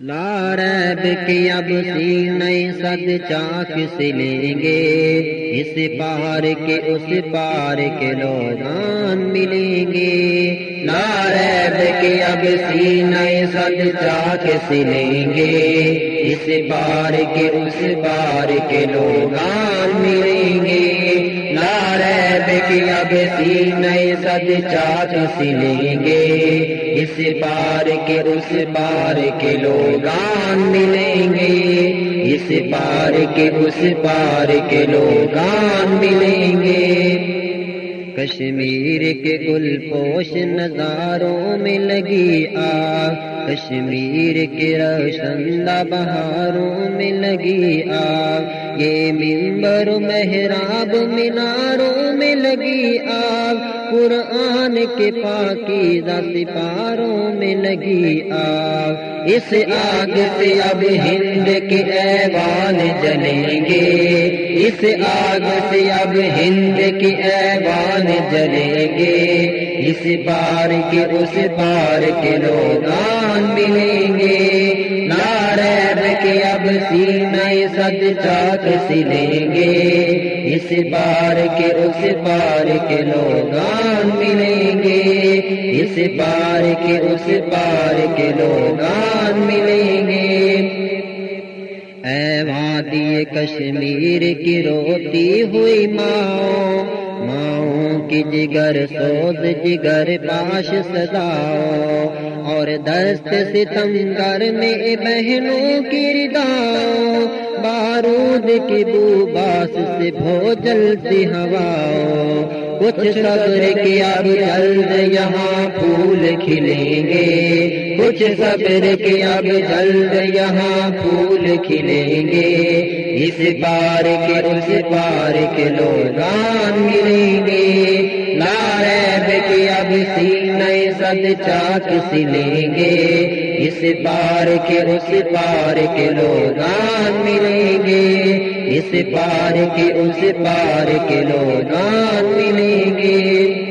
ریب کی اب سینے سد چاک سے لیں گے۔ اس پار کے، اس پار کے لوگان ملیں گے۔ ریب کے اب سینے سد چاک سے لیں گے۔ اس پار کے، اس پار کے لوگان ملیں گے۔ کی اب سینے سد چاک سے لیں گے اس پار کے اس پار کے لوگان ملیں گے اس پار کے اس پار کے لوگان ملیں گے کشمیر کے گل پوش نظاروں میں لگی آ کشمیر کے روشندہ بہاروں میں لگی آ یہ ممبر محراب میناروں میں لگی آگ، قرآن کے پاکی سپاروں میں لگی آگ۔ اس آگ سے اب ہند کے ایوان جلیں گے۔ اس آگ سے اب ہند کے ایوان جلیں گے۔ اس پار کے اس پار کے لوگان ملیں گے۔ نارد کے اب سینے سد چاک سلیں گے۔ اس بار کے اس پار کے لوگان ملیں گے۔ اس بار کے اس پار کے لوگان ملیں گے۔ اے وادی کشمیر کی روتی ہوئی ماں کی جگر، سوز جگر پاش سداؤ اور دست ستم کر میں بہنوں کی رداؤ بارود کی بو باس سے بھو جلتی ہوا کچھ صبر کیا جلد یہاں پھول کھلیں گے کچھ صبر کی اب جلد یہاں پھول کھلیں گے۔ اس پار کے، اس پار کے لوگان ملیں گے۔ ناریب کی اب سینے سد چاک سلیں گے۔ اس پار کے، اس پار کے لوگان ملیں گے۔ اس پار کے، اس پار کے لوگان ملیں گے۔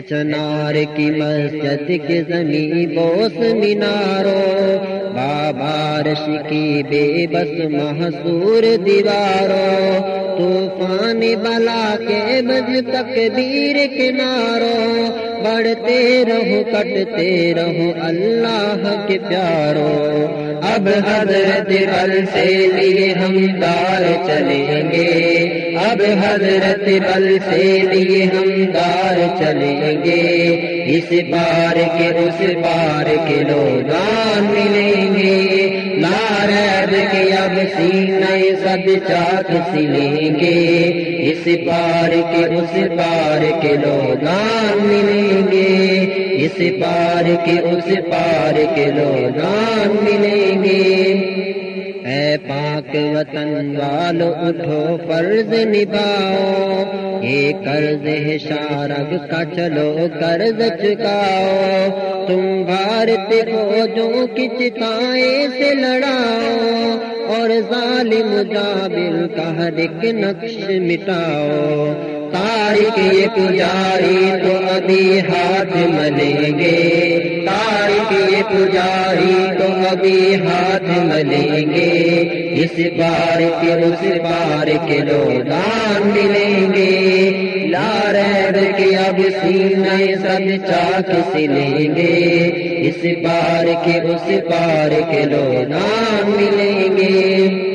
چنار کی مسجد کے زمین بوس میناروں بابارش کی بے بس محصور دیواروں، طوفان بلا کے بج تک دیر کناروں، بڑھتے رہو، کٹتے رہو اللہ کے پیاروں۔ اب حضرت بل سے لیے ہم دار چلیں گے۔ اب حضرت بل سے لیے ہم دار چلیں گے۔ اس بار کے اس بار کے لوگان ملیں گے۔ نارد کے اب سینے سد چاک سلیں گے۔ اس بار کے اس بار کے لوگان ملیں گے۔ اس پار کے، اس پار کے لوگان ملیں گے۔ اے پاک وطن والو، اٹھو فرض نبھاؤ۔ یہ قرض ہے شارگ کا چلو، قرض چکاؤ۔ تم بھارت فوجوں کی چتائیں سے لڑاؤ، اور ظالم جابر کا ہر ایک نقش مٹاؤ۔ تاریخ یہ پجاری تو ابھی ہاتھ ملیں گے تاریخ یہ پجاری تو ابھی ہاتھ ملیں گے اس بار کے اس بار کے لوگان ملیں گے لارب کے اب سینے سب چاک سلیں گے اس بار کے اس بار کے لوگان ملیں گے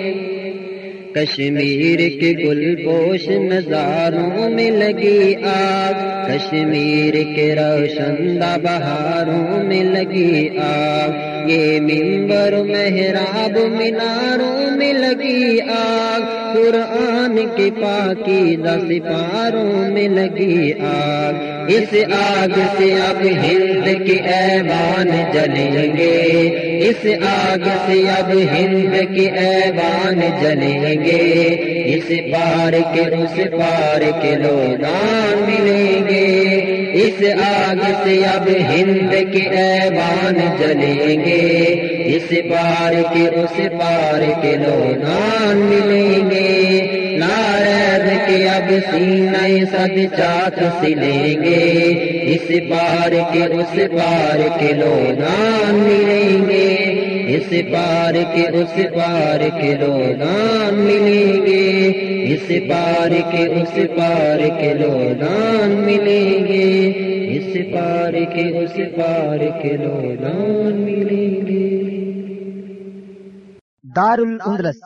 کشمیر کے گل پوش نظاروں میں لگی آگ، کشمیر کے روشندہ بہاروں میں لگی آگ۔ یہ ممبر محراب میناروں میں لگی آگ۔ قرآن کے پاکی سپاروں میں لگی آگ۔ اس آگ سے اب ہند کے ایوان جلیں گے۔ اس آگ سے اب ہند کے ایوان جلیں گے، اس پار کے اس پار کے لوگان ملیں گے۔ اس آگ سے اب ہند کے ایوان جلیں گے، اس پار کے اس پار کے لوگان ملیں گے۔ نارد کے اب سینے سد چاک سلیں گے، اس پار کے اس پار کے لوگان ملیں گے۔ اس پار کے اس پار کے لودان ملیں گے۔ اس پار کے اس پار کے لودان ملیں گے۔ اس پار کے اس پار کے لودان ملیں گے۔ دار الاندلس